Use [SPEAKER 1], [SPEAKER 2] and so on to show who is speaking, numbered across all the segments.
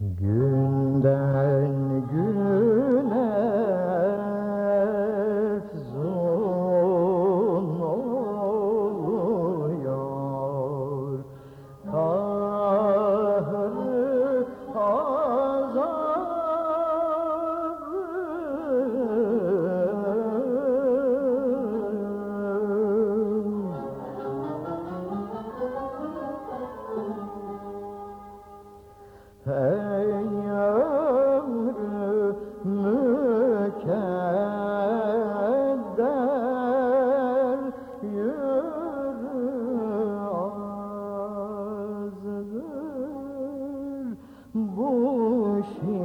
[SPEAKER 1] Günden şitabım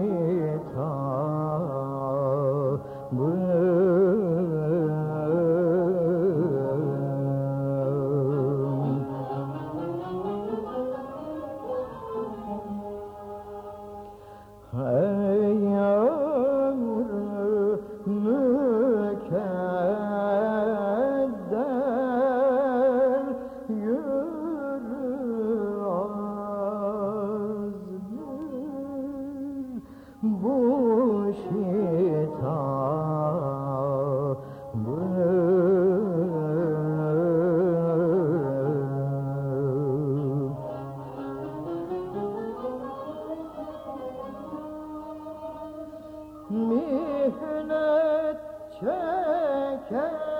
[SPEAKER 1] çeker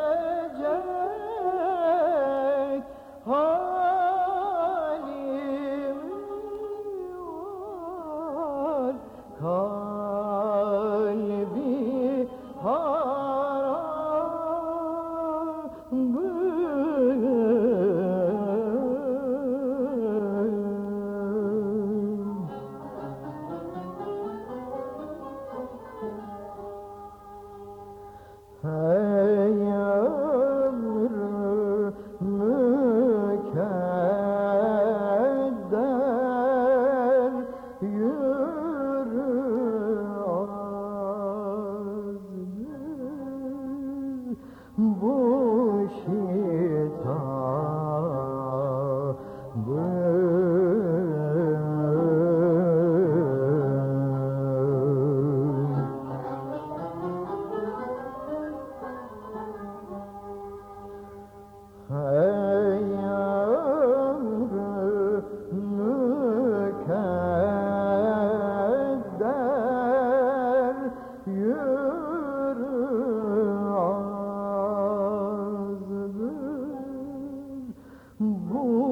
[SPEAKER 1] Ey Ooh.